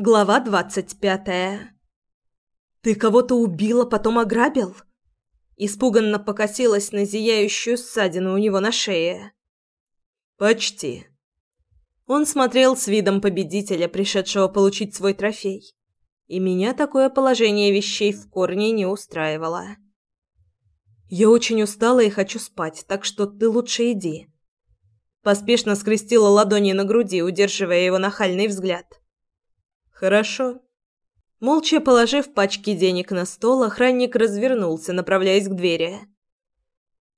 Глава двадцать пятая. «Ты кого-то убила, потом ограбил?» Испуганно покосилась на зияющую ссадину у него на шее. «Почти». Он смотрел с видом победителя, пришедшего получить свой трофей. И меня такое положение вещей в корне не устраивало. «Я очень устала и хочу спать, так что ты лучше иди». Поспешно скрестила ладони на груди, удерживая его нахальный взгляд. «Хорошо». Молча положив пачки денег на стол, охранник развернулся, направляясь к двери.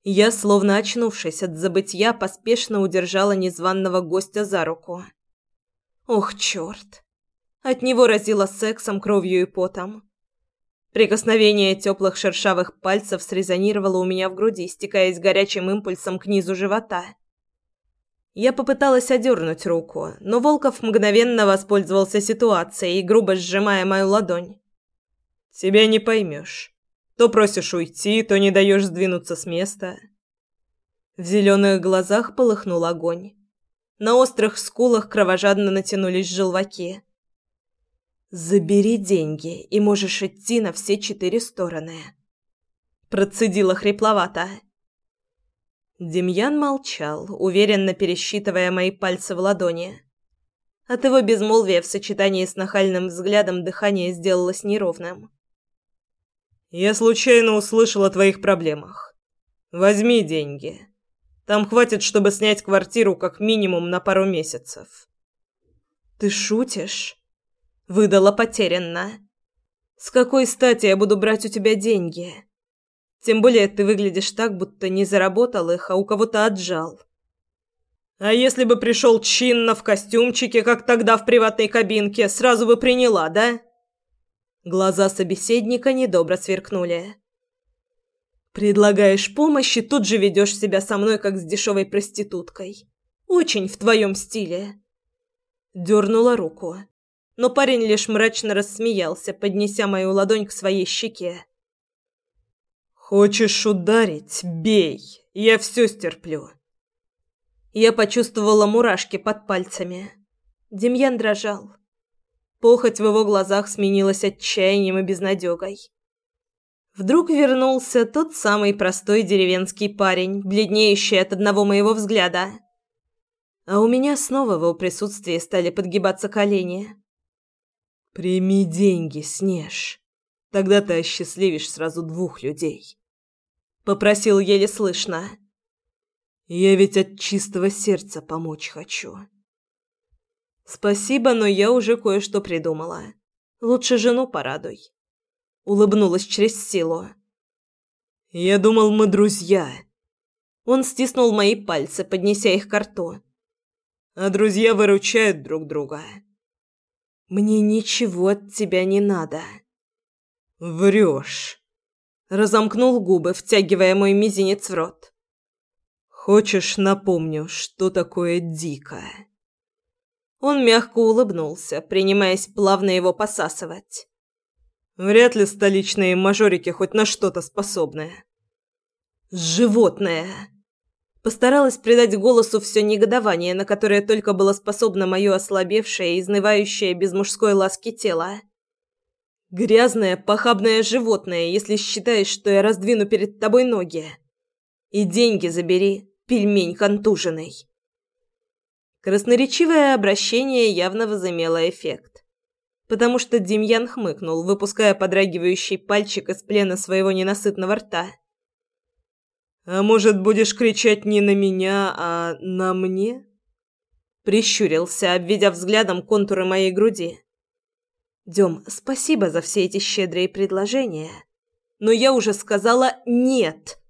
Я, словно очнувшись от забытья, поспешно удержала незваного гостя за руку. Ох, черт! От него разило сексом, кровью и потом. Прикосновение теплых шершавых пальцев срезонировало у меня в груди, стекаясь горячим импульсом к низу живота. Я попыталась одернуть руку, но Волков мгновенно воспользовался ситуацией, грубо сжимая мою ладонь. «Тебя не поймешь. То просишь уйти, то не даешь сдвинуться с места». В зеленых глазах полыхнул огонь. На острых скулах кровожадно натянулись желваки. «Забери деньги, и можешь идти на все четыре стороны», – процедила хрипловато. Демьян молчал, уверенно пересчитывая мои пальцы в ладони. От его безмолвия в сочетании с нахальным взглядом дыхание сделалось неровным. «Я случайно услышал о твоих проблемах. Возьми деньги. Там хватит, чтобы снять квартиру как минимум на пару месяцев». «Ты шутишь?» — выдала потерянно. «С какой стати я буду брать у тебя деньги?» Тем более ты выглядишь так, будто не заработал их, а у кого-то отжал. А если бы пришел чинно в костюмчике, как тогда в приватной кабинке, сразу бы приняла, да? Глаза собеседника недобро сверкнули. Предлагаешь помощь и тут же ведешь себя со мной, как с дешевой проституткой. Очень в твоем стиле. Дернула руку, но парень лишь мрачно рассмеялся, поднеся мою ладонь к своей щеке. «Хочешь ударить? Бей! Я все стерплю!» Я почувствовала мурашки под пальцами. Демьян дрожал. Похоть в его глазах сменилась отчаянием и безнадегой. Вдруг вернулся тот самый простой деревенский парень, бледнеющий от одного моего взгляда. А у меня снова в его присутствии стали подгибаться колени. «Прими деньги, Снеж. Тогда ты осчастливишь сразу двух людей» попросил еле слышно. Я ведь от чистого сердца помочь хочу. Спасибо, но я уже кое-что придумала. Лучше жену порадуй. Улыбнулась через силу. Я думал, мы друзья. Он стиснул мои пальцы, поднеся их к рту. А друзья выручают друг друга. Мне ничего от тебя не надо. Врешь разомкнул губы, втягивая мой мизинец в рот. Хочешь, напомню, что такое дикое? Он мягко улыбнулся, принимаясь плавно его посасывать. Вряд ли столичные мажорики хоть на что-то способны. Животное. Постаралась придать голосу все негодование, на которое только было способно мое ослабевшее и изнывающее без мужской ласки тело. Грязное, похабное животное, если считаешь, что я раздвину перед тобой ноги. И деньги забери, пельмень контуженный. Красноречивое обращение явно возымело эффект. Потому что Демьян хмыкнул, выпуская подрагивающий пальчик из плена своего ненасытного рта. «А может, будешь кричать не на меня, а на мне?» Прищурился, обведя взглядом контуры моей груди. Дем, спасибо за все эти щедрые предложения, но я уже сказала «нет».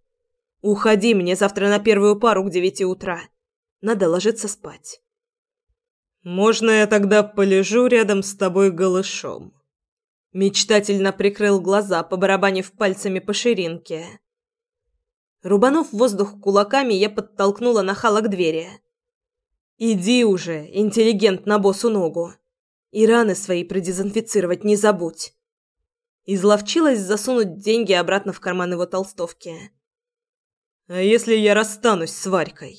Уходи мне завтра на первую пару к девяти утра. Надо ложиться спать. Можно я тогда полежу рядом с тобой голышом? Мечтательно прикрыл глаза, побарабанив пальцами по ширинке. Рубанув воздух кулаками, я подтолкнула нахала к двери. «Иди уже, интеллигент на босу ногу!» И раны свои продезинфицировать не забудь. Изловчилась засунуть деньги обратно в карман его толстовки. А если я расстанусь с Варькой?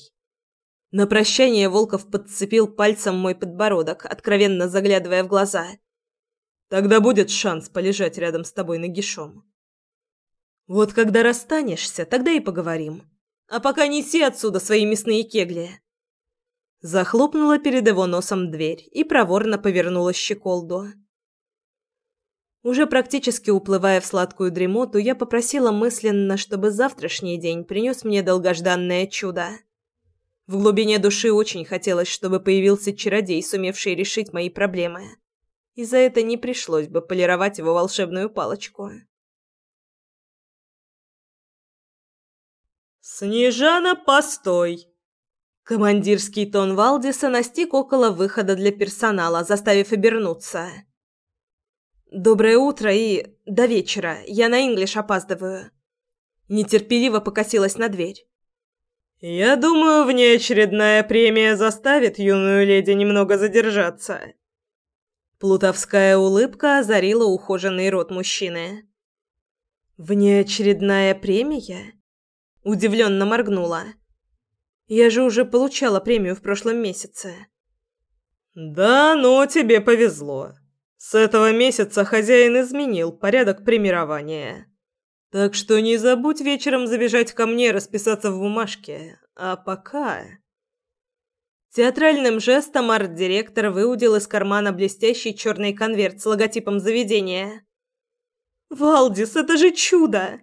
На прощание Волков подцепил пальцем мой подбородок, откровенно заглядывая в глаза, Тогда будет шанс полежать рядом с тобой нагишом. Вот когда расстанешься, тогда и поговорим. А пока неси отсюда свои мясные кегли. Захлопнула перед его носом дверь и проворно повернула щеколду. Уже практически уплывая в сладкую дремоту, я попросила мысленно, чтобы завтрашний день принес мне долгожданное чудо. В глубине души очень хотелось, чтобы появился чародей, сумевший решить мои проблемы. И за это не пришлось бы полировать его волшебную палочку. «Снежана, постой!» Командирский тон Валдиса настиг около выхода для персонала, заставив обернуться. «Доброе утро и... до вечера. Я на инглиш опаздываю». Нетерпеливо покосилась на дверь. «Я думаю, внеочередная премия заставит юную леди немного задержаться». Плутовская улыбка озарила ухоженный рот мужчины. «Внеочередная премия?» Удивленно моргнула. «Я же уже получала премию в прошлом месяце». «Да, но тебе повезло. С этого месяца хозяин изменил порядок премирования. Так что не забудь вечером забежать ко мне расписаться в бумажке. А пока...» Театральным жестом арт-директор выудил из кармана блестящий черный конверт с логотипом заведения. «Валдис, это же чудо!»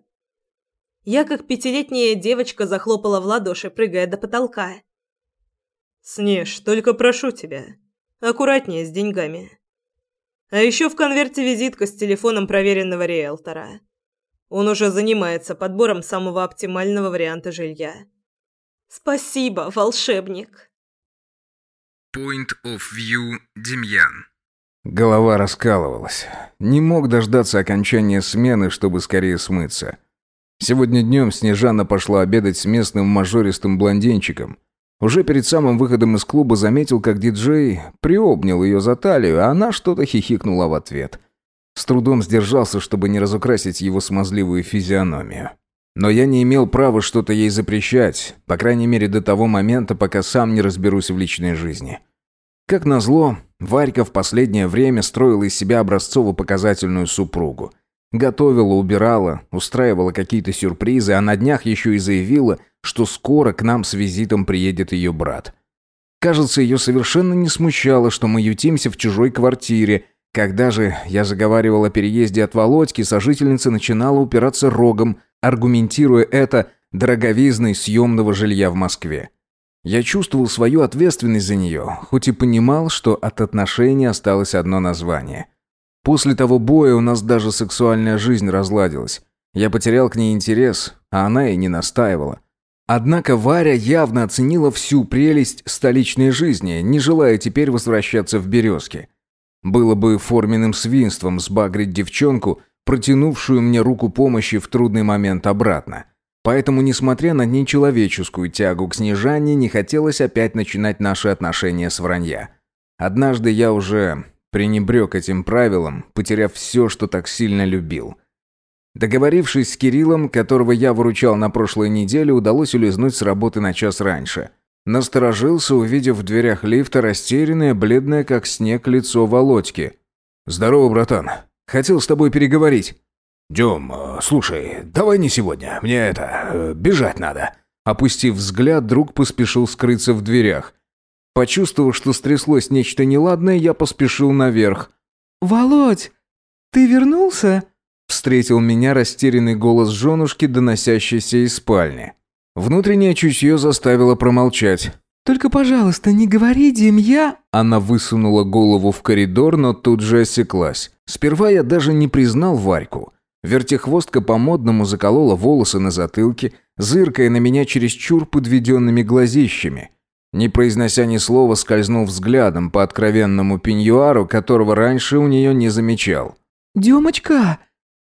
Я, как пятилетняя девочка, захлопала в ладоши, прыгая до потолка. «Снеж, только прошу тебя, аккуратнее с деньгами. А еще в конверте визитка с телефоном проверенного риэлтора. Он уже занимается подбором самого оптимального варианта жилья». «Спасибо, волшебник!» Point of View Демьян. Голова раскалывалась. Не мог дождаться окончания смены, чтобы скорее смыться. Сегодня днем Снежана пошла обедать с местным мажористым блондинчиком. Уже перед самым выходом из клуба заметил, как диджей приобнял ее за талию, а она что-то хихикнула в ответ. С трудом сдержался, чтобы не разукрасить его смазливую физиономию. Но я не имел права что-то ей запрещать, по крайней мере до того момента, пока сам не разберусь в личной жизни. Как назло, Варька в последнее время строила из себя образцово-показательную супругу. Готовила, убирала, устраивала какие-то сюрпризы, а на днях еще и заявила, что скоро к нам с визитом приедет ее брат. Кажется, ее совершенно не смущало, что мы ютимся в чужой квартире. Когда же я заговаривал о переезде от Володьки, сожительница начинала упираться рогом – аргументируя это дороговизной съемного жилья в Москве. Я чувствовал свою ответственность за нее, хоть и понимал, что от отношений осталось одно название. После того боя у нас даже сексуальная жизнь разладилась. Я потерял к ней интерес, а она и не настаивала. Однако Варя явно оценила всю прелесть столичной жизни, не желая теперь возвращаться в «Березки». Было бы форменным свинством сбагрить девчонку, протянувшую мне руку помощи в трудный момент обратно. Поэтому, несмотря на нечеловеческую тягу к снижанию, не хотелось опять начинать наши отношения с вранья. Однажды я уже пренебрег этим правилом, потеряв все, что так сильно любил. Договорившись с Кириллом, которого я выручал на прошлой неделе, удалось улизнуть с работы на час раньше. Насторожился, увидев в дверях лифта растерянное, бледное как снег лицо Володьки. «Здорово, братан. Хотел с тобой переговорить». «Дем, э, слушай, давай не сегодня. Мне это... Э, бежать надо». Опустив взгляд, друг поспешил скрыться в дверях. Почувствовав, что стряслось нечто неладное, я поспешил наверх. «Володь, ты вернулся?» Встретил меня растерянный голос женушки, доносящийся из спальни. Внутреннее чутье заставило промолчать. Только, пожалуйста, не говори, Дим, я...» Она высунула голову в коридор, но тут же осеклась. Сперва я даже не признал Варьку. Вертихвостка по-модному заколола волосы на затылке, зыркая на меня чересчур подведенными глазищами. Не произнося ни слова, скользнул взглядом по откровенному пеньюару, которого раньше у нее не замечал. «Демочка!»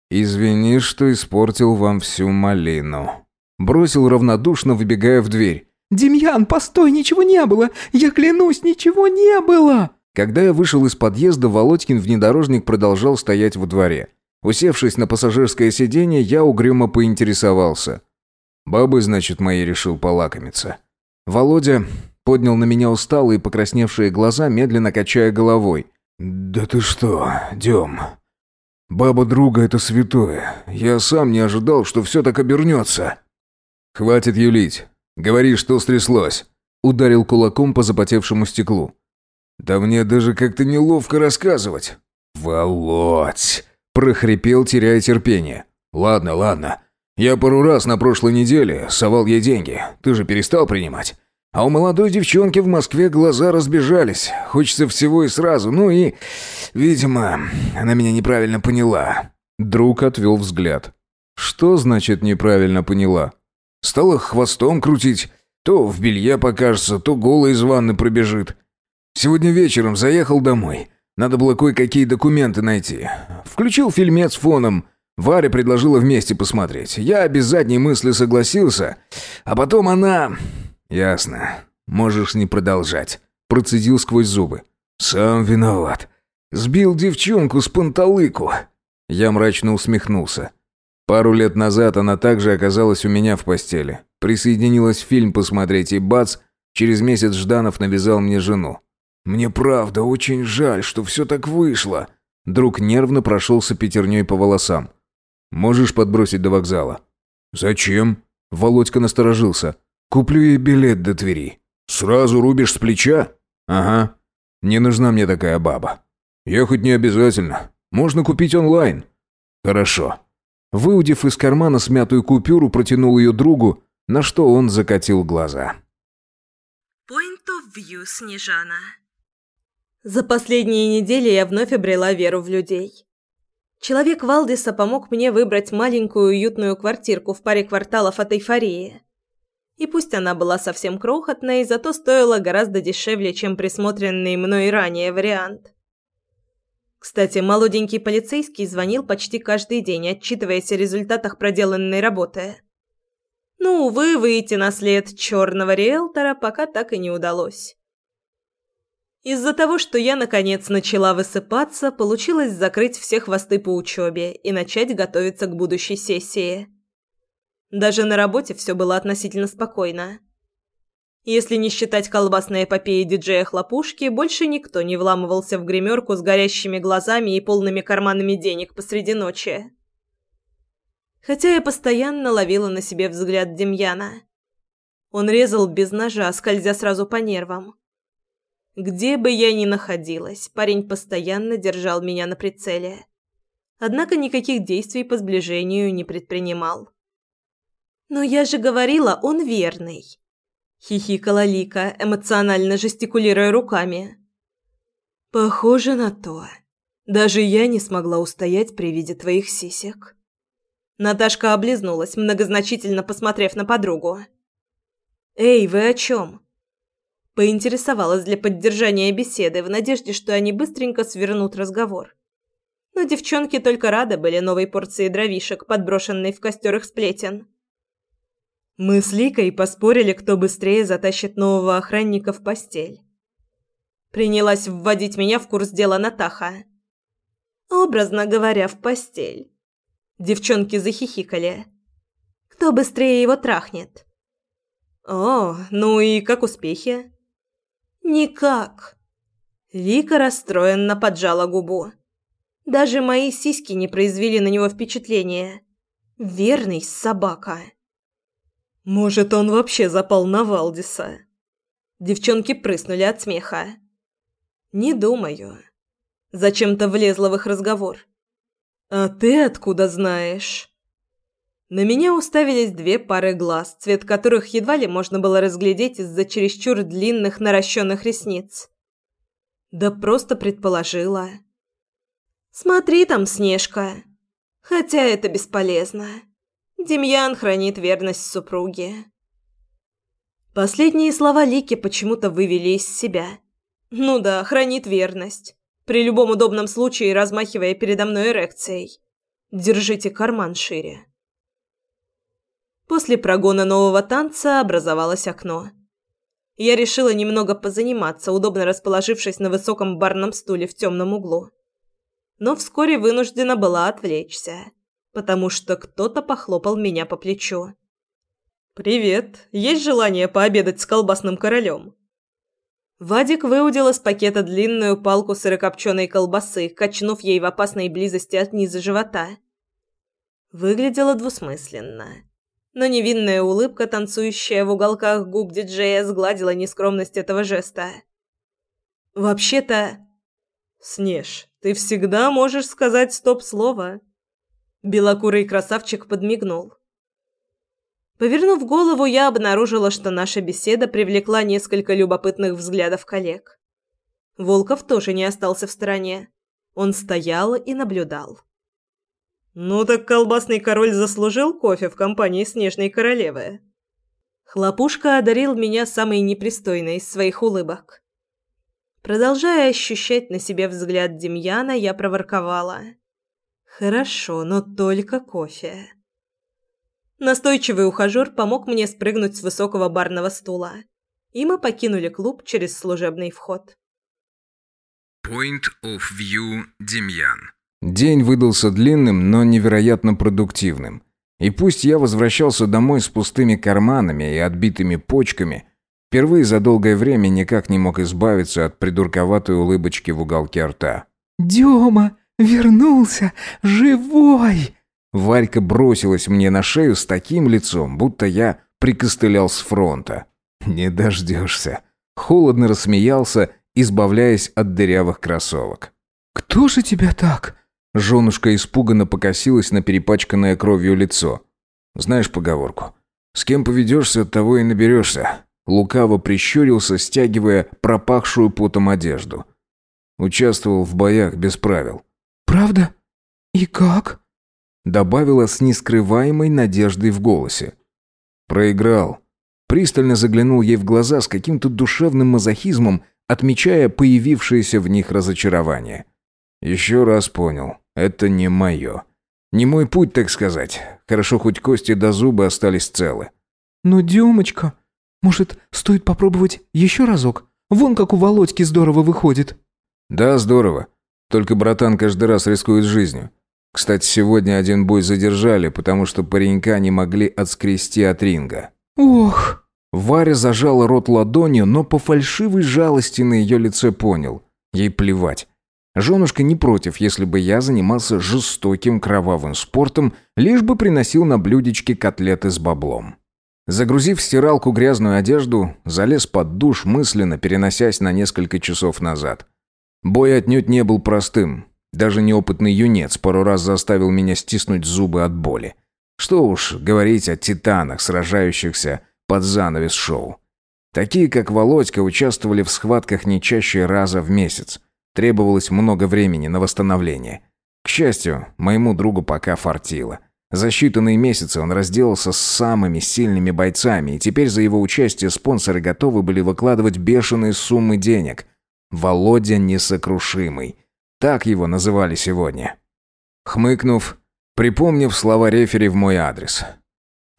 «Извини, что испортил вам всю малину». Бросил равнодушно, выбегая в дверь. «Демьян, постой, ничего не было! Я клянусь, ничего не было!» Когда я вышел из подъезда, Володькин внедорожник продолжал стоять во дворе. Усевшись на пассажирское сиденье, я угрюмо поинтересовался. Бабы, значит, мои решил полакомиться. Володя поднял на меня усталые покрасневшие глаза, медленно качая головой. «Да ты что, Дем? Баба друга — это святое. Я сам не ожидал, что все так обернется». «Хватит юлить. Говори, что стряслось». Ударил кулаком по запотевшему стеклу. «Да мне даже как-то неловко рассказывать». «Володь!» – прохрипел, теряя терпение. «Ладно, ладно. Я пару раз на прошлой неделе совал ей деньги. Ты же перестал принимать. А у молодой девчонки в Москве глаза разбежались. Хочется всего и сразу. Ну и, видимо, она меня неправильно поняла». Друг отвел взгляд. «Что значит неправильно поняла?» «Стала хвостом крутить. То в белье покажется, то голой из ванны пробежит. Сегодня вечером заехал домой. Надо было кое-какие документы найти. Включил фильмец фоном. Варя предложила вместе посмотреть. Я без задней мысли согласился. А потом она... Ясно. Можешь не продолжать. Процедил сквозь зубы. Сам виноват. Сбил девчонку с панталыку. Я мрачно усмехнулся. Пару лет назад она также оказалась у меня в постели. Присоединилась фильм посмотреть, и бац, через месяц Жданов навязал мне жену. «Мне правда очень жаль, что все так вышло». Друг нервно прошелся пятерней по волосам. «Можешь подбросить до вокзала?» «Зачем?» Володька насторожился. «Куплю ей билет до Твери». «Сразу рубишь с плеча?» «Ага. Не нужна мне такая баба». «Ехать не обязательно. Можно купить онлайн». «Хорошо». Выудив из кармана смятую купюру, протянул ее другу, на что он закатил глаза. Point of view, Снежана. За последние недели я вновь обрела веру в людей. Человек Валдиса помог мне выбрать маленькую уютную квартирку в паре кварталов от эйфории. И пусть она была совсем крохотной, зато стоила гораздо дешевле, чем присмотренный мной ранее вариант. Кстати, молоденький полицейский звонил почти каждый день, отчитываясь о результатах проделанной работы. Но, увы, выйти на след черного риэлтора пока так и не удалось. Из-за того, что я наконец начала высыпаться, получилось закрыть все хвосты по учебе и начать готовиться к будущей сессии. Даже на работе все было относительно спокойно. Если не считать колбасной эпопеи диджея Хлопушки, больше никто не вламывался в гримерку с горящими глазами и полными карманами денег посреди ночи. Хотя я постоянно ловила на себе взгляд Демьяна. Он резал без ножа, скользя сразу по нервам. Где бы я ни находилась, парень постоянно держал меня на прицеле. Однако никаких действий по сближению не предпринимал. «Но я же говорила, он верный!» Хихикала Лика, эмоционально жестикулируя руками. «Похоже на то. Даже я не смогла устоять при виде твоих сисек». Наташка облизнулась, многозначительно посмотрев на подругу. «Эй, вы о чем?» Поинтересовалась для поддержания беседы в надежде, что они быстренько свернут разговор. Но девчонки только рады были новой порции дровишек, подброшенной в костер их сплетен. Мы с Ликой поспорили, кто быстрее затащит нового охранника в постель. Принялась вводить меня в курс дела Натаха. Образно говоря, в постель. Девчонки захихикали. Кто быстрее его трахнет? О, ну и как успехи? Никак. Вика расстроенно поджала губу. Даже мои сиськи не произвели на него впечатления. Верный собака. Может, он вообще запал на Валдиса? Девчонки прыснули от смеха. Не думаю. Зачем-то влезла в их разговор. А ты откуда знаешь? На меня уставились две пары глаз, цвет которых едва ли можно было разглядеть из-за чересчур длинных наращенных ресниц. Да просто предположила. «Смотри там, Снежка!» Хотя это бесполезно. Демьян хранит верность супруге. Последние слова Лики почему-то вывели из себя. Ну да, хранит верность. При любом удобном случае размахивая передо мной эрекцией. Держите карман шире. После прогона нового танца образовалось окно. Я решила немного позаниматься, удобно расположившись на высоком барном стуле в темном углу. Но вскоре вынуждена была отвлечься, потому что кто-то похлопал меня по плечу. «Привет. Есть желание пообедать с колбасным королем?» Вадик выудил из пакета длинную палку сырокопченой колбасы, качнув ей в опасной близости от низа живота. Выглядело двусмысленно. Но невинная улыбка, танцующая в уголках губ диджея, сгладила нескромность этого жеста. «Вообще-то...» «Снеж, ты всегда можешь сказать стоп-слово». Белокурый красавчик подмигнул. Повернув голову, я обнаружила, что наша беседа привлекла несколько любопытных взглядов коллег. Волков тоже не остался в стороне. Он стоял и наблюдал. «Ну так колбасный король заслужил кофе в компании Снежной Королевы». Хлопушка одарил меня самой непристойной из своих улыбок. Продолжая ощущать на себе взгляд Демьяна, я проворковала. «Хорошо, но только кофе». Настойчивый ухажёр помог мне спрыгнуть с высокого барного стула, и мы покинули клуб через служебный вход. Point of View Демьян. День выдался длинным, но невероятно продуктивным. И пусть я возвращался домой с пустыми карманами и отбитыми почками, впервые за долгое время никак не мог избавиться от придурковатой улыбочки в уголке рта. «Дема, вернулся! Живой!» Варька бросилась мне на шею с таким лицом, будто я прикостылял с фронта. «Не дождешься». Холодно рассмеялся, избавляясь от дырявых кроссовок. «Кто же тебя так?» Женушка испуганно покосилась на перепачканное кровью лицо. «Знаешь поговорку? С кем поведешься, от того и наберешься». Лукаво прищурился, стягивая пропахшую потом одежду. Участвовал в боях без правил. «Правда? И как?» добавила с нескрываемой надеждой в голосе. Проиграл. Пристально заглянул ей в глаза с каким-то душевным мазохизмом, отмечая появившееся в них разочарование. Еще раз понял, это не мое. Не мой путь, так сказать. Хорошо, хоть кости до зуба остались целы. «Ну, Демочка, может, стоит попробовать еще разок? Вон как у Володьки здорово выходит». «Да, здорово. Только братан каждый раз рискует жизнью. Кстати, сегодня один бой задержали, потому что паренька не могли отскрести от ринга. «Ох!» Варя зажала рот ладонью, но по фальшивой жалости на ее лице понял. Ей плевать. Женушка не против, если бы я занимался жестоким кровавым спортом, лишь бы приносил на блюдечке котлеты с баблом. Загрузив в стиралку грязную одежду, залез под душ, мысленно переносясь на несколько часов назад. Бой отнюдь не был простым. Даже неопытный юнец пару раз заставил меня стиснуть зубы от боли. Что уж говорить о титанах, сражающихся под занавес шоу. Такие, как Володька, участвовали в схватках не чаще раза в месяц. Требовалось много времени на восстановление. К счастью, моему другу пока фартило. За считанные месяцы он разделался с самыми сильными бойцами, и теперь за его участие спонсоры готовы были выкладывать бешеные суммы денег. Володя несокрушимый. Так его называли сегодня. Хмыкнув, припомнив слова рефери в мой адрес.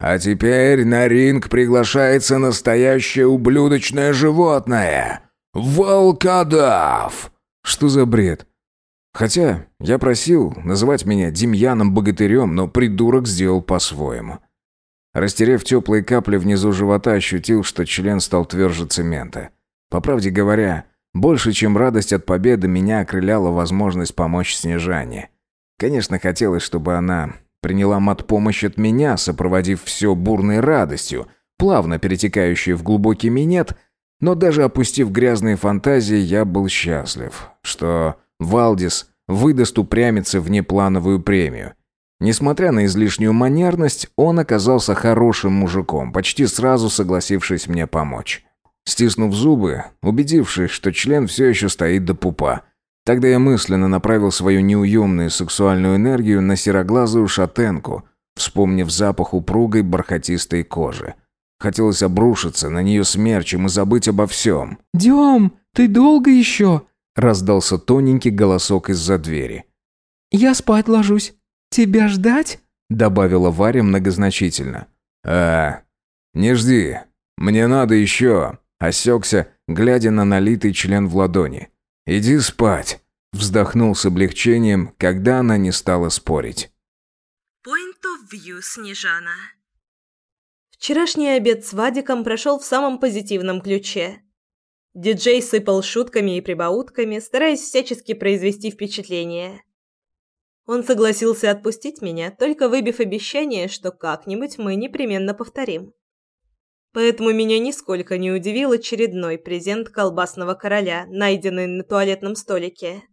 «А теперь на ринг приглашается настоящее ублюдочное животное. Волкодав!» Что за бред? Хотя я просил называть меня Демьяном-богатырем, но придурок сделал по-своему. Растерев теплые капли внизу живота, ощутил, что член стал тверже цемента. По правде говоря, больше, чем радость от победы, меня окрыляла возможность помочь Снежане. Конечно, хотелось, чтобы она приняла мат-помощь от меня, сопроводив все бурной радостью, плавно перетекающей в глубокий минет, но даже опустив грязные фантазии, я был счастлив, что Валдис выдаст упрямиться внеплановую премию. Несмотря на излишнюю манерность, он оказался хорошим мужиком, почти сразу согласившись мне помочь. Стиснув зубы, убедившись, что член все еще стоит до пупа, тогда я мысленно направил свою неуемную сексуальную энергию на сероглазую шатенку, вспомнив запах упругой бархатистой кожи. Хотелось обрушиться на нее смерчем и забыть обо всем. «Дем, ты долго еще?» — раздался тоненький голосок из-за двери. «Я спать ложусь. Тебя ждать?» — добавила Варя многозначительно. «А, не жди. Мне надо еще...» Осекся, глядя на налитый член в ладони. «Иди спать!» Вздохнул с облегчением, когда она не стала спорить. Point of view, Снежана. Вчерашний обед с Вадиком прошел в самом позитивном ключе. Диджей сыпал шутками и прибаутками, стараясь всячески произвести впечатление. Он согласился отпустить меня, только выбив обещание, что как-нибудь мы непременно повторим. Поэтому меня нисколько не удивил очередной презент колбасного короля, найденный на туалетном столике.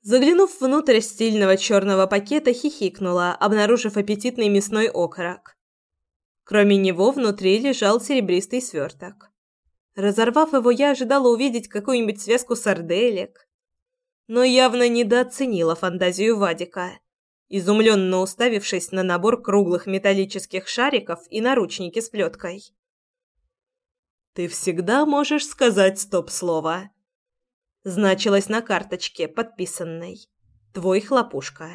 Заглянув внутрь стильного черного пакета, хихикнула, обнаружив аппетитный мясной окорок. Кроме него внутри лежал серебристый сверток. Разорвав его, я ожидала увидеть какую-нибудь связку сарделек, но явно недооценила фантазию Вадика, изумленно уставившись на набор круглых металлических шариков и наручники с плеткой. «Ты всегда можешь сказать стоп-слово», — значилось на карточке, подписанной. «Твой хлопушка».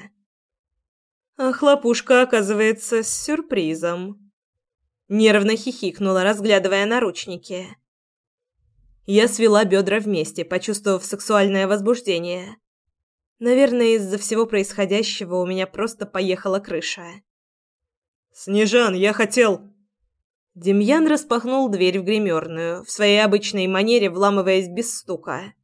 А хлопушка, оказывается, с сюрпризом. Нервно хихикнула, разглядывая наручники. Я свела бедра вместе, почувствовав сексуальное возбуждение. Наверное, из-за всего происходящего у меня просто поехала крыша. «Снежан, я хотел...» Демьян распахнул дверь в гримерную, в своей обычной манере вламываясь без стука.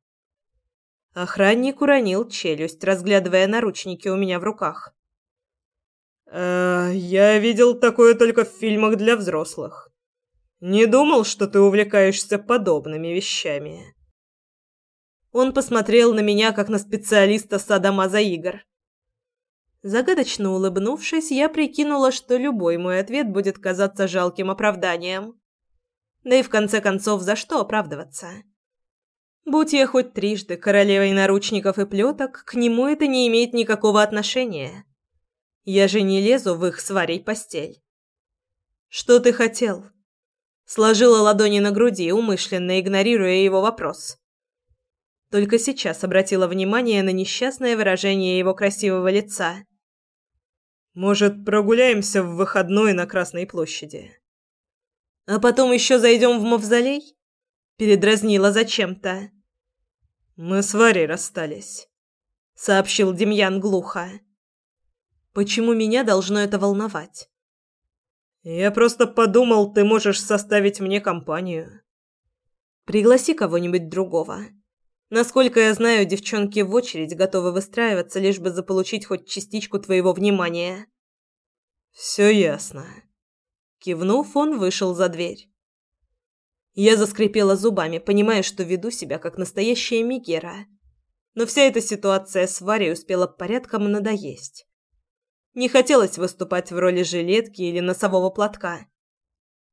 Охранник уронил челюсть, разглядывая наручники у меня в руках. «Э, «Я видел такое только в фильмах для взрослых. Не думал, что ты увлекаешься подобными вещами. Он посмотрел на меня как на специалиста садомаза игр. Загадочно улыбнувшись, я прикинула, что любой мой ответ будет казаться жалким оправданием. Да и в конце концов, за что оправдываться? Будь я хоть трижды королевой наручников и плеток, к нему это не имеет никакого отношения. Я же не лезу в их сварей постель. «Что ты хотел?» Сложила ладони на груди, умышленно игнорируя его вопрос. Только сейчас обратила внимание на несчастное выражение его красивого лица. «Может, прогуляемся в выходной на Красной площади?» «А потом еще зайдем в мавзолей?» Передразнила зачем-то. «Мы с Варей расстались», — сообщил Демьян глухо. «Почему меня должно это волновать?» Я просто подумал, ты можешь составить мне компанию. Пригласи кого-нибудь другого. Насколько я знаю, девчонки в очередь готовы выстраиваться, лишь бы заполучить хоть частичку твоего внимания. Все ясно. Кивнув, он вышел за дверь. Я заскрипела зубами, понимая, что веду себя как настоящая Мигера. Но вся эта ситуация с Варей успела порядком надоесть. Не хотелось выступать в роли жилетки или носового платка.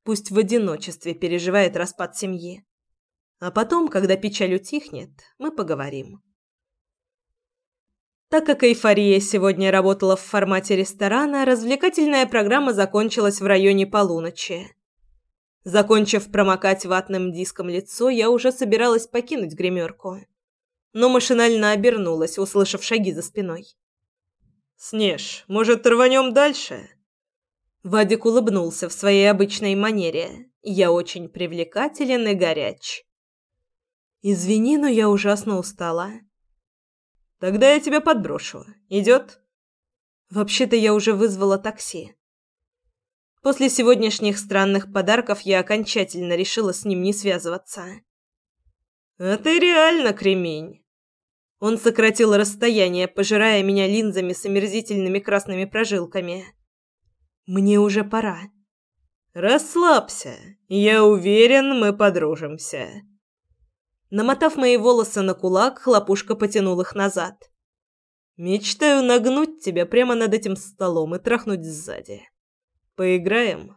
Пусть в одиночестве переживает распад семьи. А потом, когда печаль утихнет, мы поговорим. Так как эйфория сегодня работала в формате ресторана, развлекательная программа закончилась в районе полуночи. Закончив промокать ватным диском лицо, я уже собиралась покинуть гримерку, но машинально обернулась, услышав шаги за спиной. «Снеж, может, рванем дальше?» Вадик улыбнулся в своей обычной манере. «Я очень привлекателен и горяч». «Извини, но я ужасно устала». «Тогда я тебя подброшу. Идет?» «Вообще-то я уже вызвала такси». После сегодняшних странных подарков я окончательно решила с ним не связываться. «А ты реально кремень!» Он сократил расстояние, пожирая меня линзами с омерзительными красными прожилками. Мне уже пора. Расслабься. Я уверен, мы подружимся. Намотав мои волосы на кулак, хлопушка потянул их назад. Мечтаю нагнуть тебя прямо над этим столом и трахнуть сзади. Поиграем?